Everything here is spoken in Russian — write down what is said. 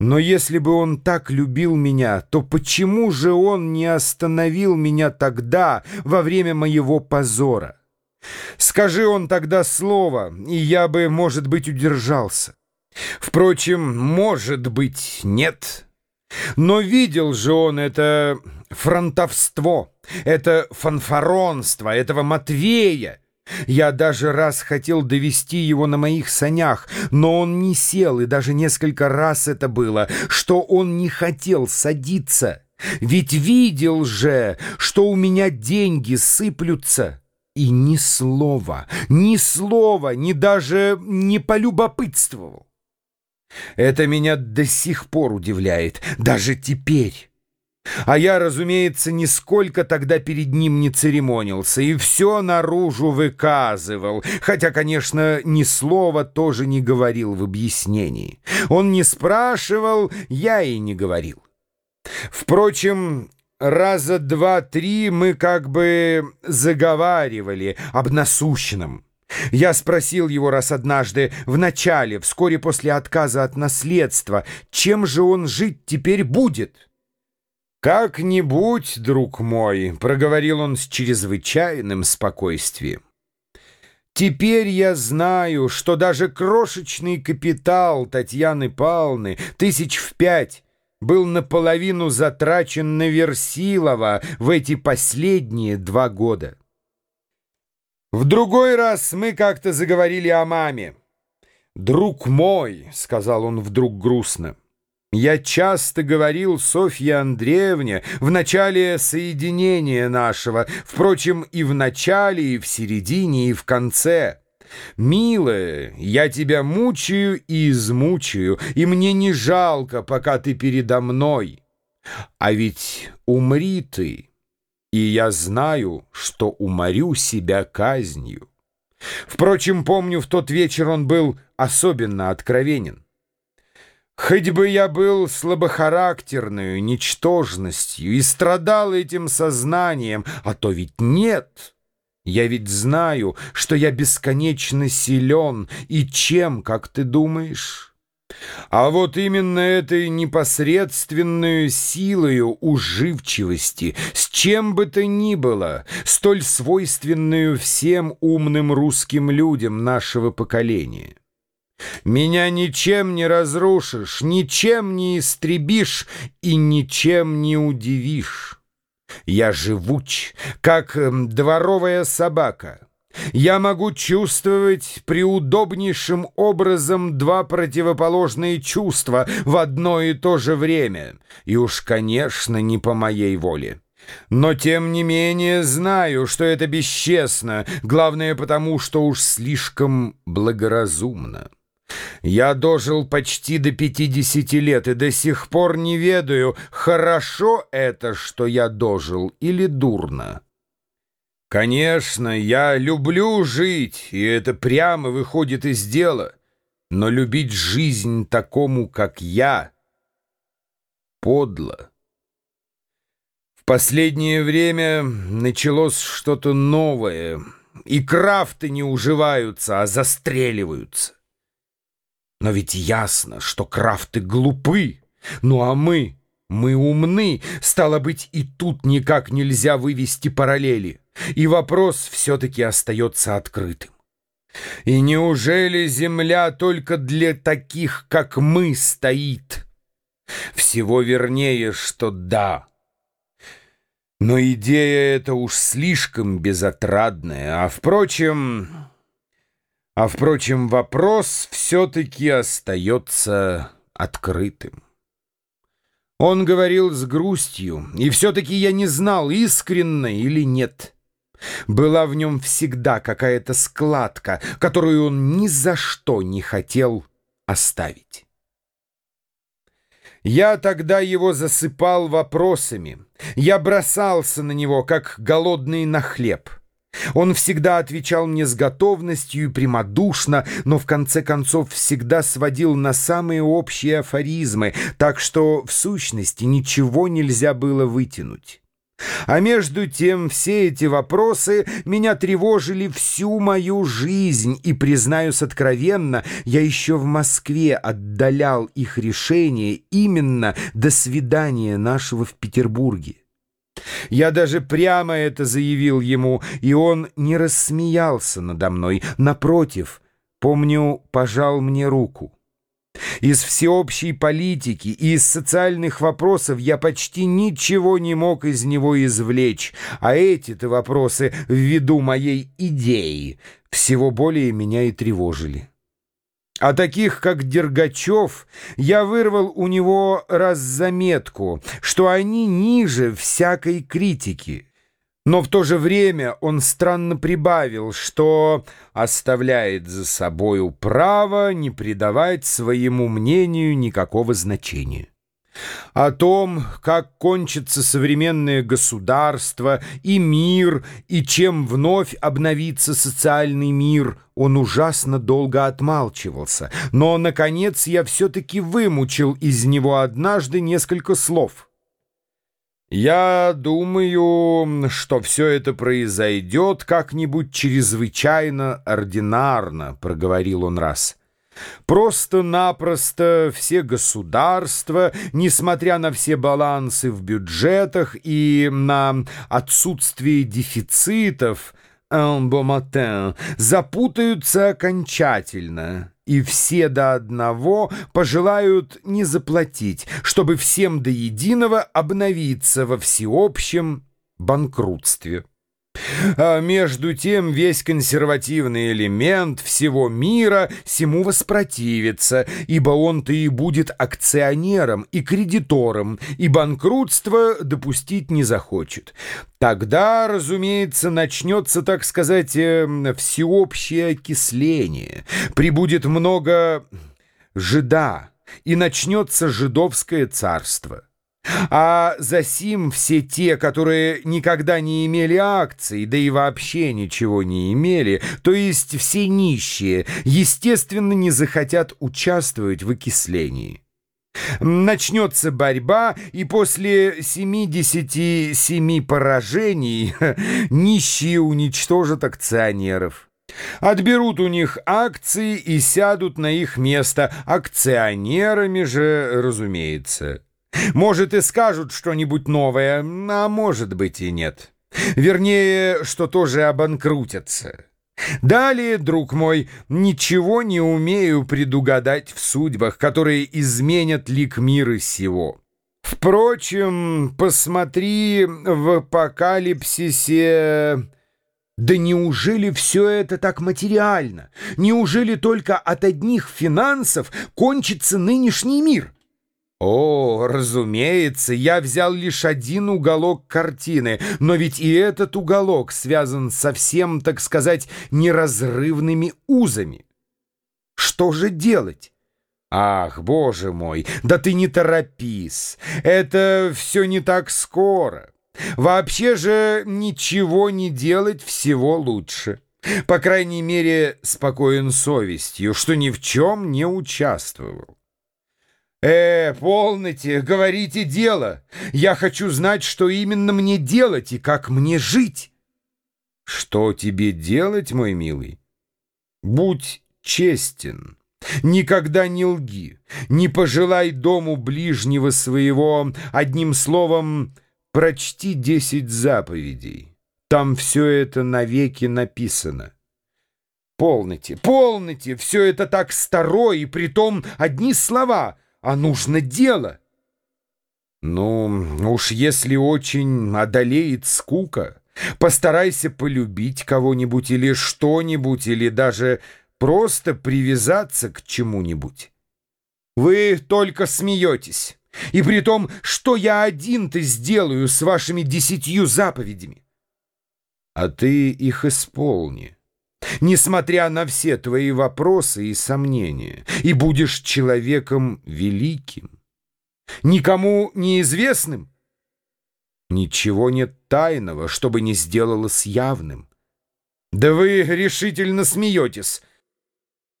Но если бы он так любил меня, то почему же он не остановил меня тогда, во время моего позора? Скажи он тогда слово, и я бы, может быть, удержался. Впрочем, может быть, нет. Но видел же он это фронтовство, это фанфаронство этого Матвея, я даже раз хотел довести его на моих санях, но он не сел, и даже несколько раз это было, что он не хотел садиться. Ведь видел же, что у меня деньги сыплются. И ни слова, ни слова, ни даже не полюбопытствовал. Это меня до сих пор удивляет, даже теперь. А я, разумеется, нисколько тогда перед ним не церемонился и все наружу выказывал, хотя, конечно, ни слова тоже не говорил в объяснении. Он не спрашивал, я и не говорил. Впрочем, раза два-три мы как бы заговаривали об насущном. Я спросил его раз однажды, в начале, вскоре после отказа от наследства, чем же он жить теперь будет?» «Как-нибудь, друг мой», — проговорил он с чрезвычайным спокойствием. «Теперь я знаю, что даже крошечный капитал Татьяны Павловны тысяч в пять был наполовину затрачен на Версилова в эти последние два года. В другой раз мы как-то заговорили о маме. «Друг мой», — сказал он вдруг грустно, — я часто говорил Софье Андреевне в начале соединения нашего, впрочем, и в начале, и в середине, и в конце. «Милая, я тебя мучаю и измучаю, и мне не жалко, пока ты передо мной. А ведь умри ты, и я знаю, что уморю себя казнью». Впрочем, помню, в тот вечер он был особенно откровенен. Хоть бы я был слабохарактерную ничтожностью и страдал этим сознанием, а то ведь нет. Я ведь знаю, что я бесконечно силен, и чем, как ты думаешь? А вот именно этой непосредственную силою уживчивости, с чем бы то ни было, столь свойственную всем умным русским людям нашего поколения. Меня ничем не разрушишь, ничем не истребишь и ничем не удивишь. Я живуч, как эм, дворовая собака. Я могу чувствовать приудобнейшим образом два противоположные чувства в одно и то же время, и уж, конечно, не по моей воле. Но, тем не менее, знаю, что это бесчестно, главное потому, что уж слишком благоразумно. Я дожил почти до пятидесяти лет и до сих пор не ведаю, хорошо это, что я дожил, или дурно. Конечно, я люблю жить, и это прямо выходит из дела, но любить жизнь такому, как я, подло. В последнее время началось что-то новое, и крафты не уживаются, а застреливаются. Но ведь ясно, что крафты глупы. Ну а мы, мы умны. Стало быть, и тут никак нельзя вывести параллели. И вопрос все-таки остается открытым. И неужели земля только для таких, как мы, стоит? Всего вернее, что да. Но идея эта уж слишком безотрадная, а, впрочем... А, впрочем, вопрос все-таки остается открытым. Он говорил с грустью, и все-таки я не знал, искренно или нет. Была в нем всегда какая-то складка, которую он ни за что не хотел оставить. Я тогда его засыпал вопросами. Я бросался на него, как голодный на хлеб. Он всегда отвечал мне с готовностью и прямодушно, но в конце концов всегда сводил на самые общие афоризмы, так что в сущности ничего нельзя было вытянуть. А между тем все эти вопросы меня тревожили всю мою жизнь, и, признаюсь откровенно, я еще в Москве отдалял их решение именно до свидания нашего в Петербурге. Я даже прямо это заявил ему, и он не рассмеялся надо мной. Напротив, помню, пожал мне руку. Из всеобщей политики и из социальных вопросов я почти ничего не мог из него извлечь, а эти-то вопросы, ввиду моей идеи, всего более меня и тревожили. А таких, как Дергачев, я вырвал у него раз заметку, что они ниже всякой критики. Но в то же время он странно прибавил, что оставляет за собою право не придавать своему мнению никакого значения. О том, как кончится современное государство и мир, и чем вновь обновится социальный мир, он ужасно долго отмалчивался, но, наконец, я все-таки вымучил из него однажды несколько слов — «Я думаю, что все это произойдет как-нибудь чрезвычайно ординарно», — проговорил он раз. «Просто-напросто все государства, несмотря на все балансы в бюджетах и на отсутствие дефицитов, un bon запутаются окончательно» и все до одного пожелают не заплатить, чтобы всем до единого обновиться во всеобщем банкротстве. А между тем весь консервативный элемент всего мира всему воспротивится, ибо он-то и будет акционером и кредитором, и банкротство допустить не захочет. Тогда, разумеется, начнется, так сказать, эм, всеобщее окисление, прибудет много жида, и начнется жидовское царство. А за сим все те, которые никогда не имели акций, да и вообще ничего не имели, то есть все нищие, естественно, не захотят участвовать в окислении. Начнется борьба, и после 77 поражений нищие уничтожат акционеров. Отберут у них акции и сядут на их место, акционерами же, разумеется. Может, и скажут что-нибудь новое, а может быть и нет. Вернее, что тоже обанкрутятся. Далее, друг мой, ничего не умею предугадать в судьбах, которые изменят лик мира сего. Впрочем, посмотри в апокалипсисе... Да неужели все это так материально? Неужели только от одних финансов кончится нынешний мир?» О, разумеется, я взял лишь один уголок картины, но ведь и этот уголок связан со всем, так сказать, неразрывными узами. Что же делать? Ах, боже мой, да ты не торопись, это все не так скоро. Вообще же ничего не делать всего лучше. По крайней мере, спокоен совестью, что ни в чем не участвовал. «Э, полноте, говорите дело. Я хочу знать, что именно мне делать и как мне жить». «Что тебе делать, мой милый? Будь честен». Никогда не лги, не пожелай дому ближнего своего, одним словом, прочти десять заповедей. Там все это навеки написано. Полноте, полноте, все это так старо, и притом одни слова — а нужно дело. Ну, уж если очень одолеет скука, постарайся полюбить кого-нибудь или что-нибудь, или даже просто привязаться к чему-нибудь. Вы только смеетесь. И при том, что я один-то сделаю с вашими десятью заповедями. А ты их исполни несмотря на все твои вопросы и сомнения, и будешь человеком великим. Никому неизвестным? Ничего нет тайного, чтобы не сделалось явным. Да вы решительно смеетесь.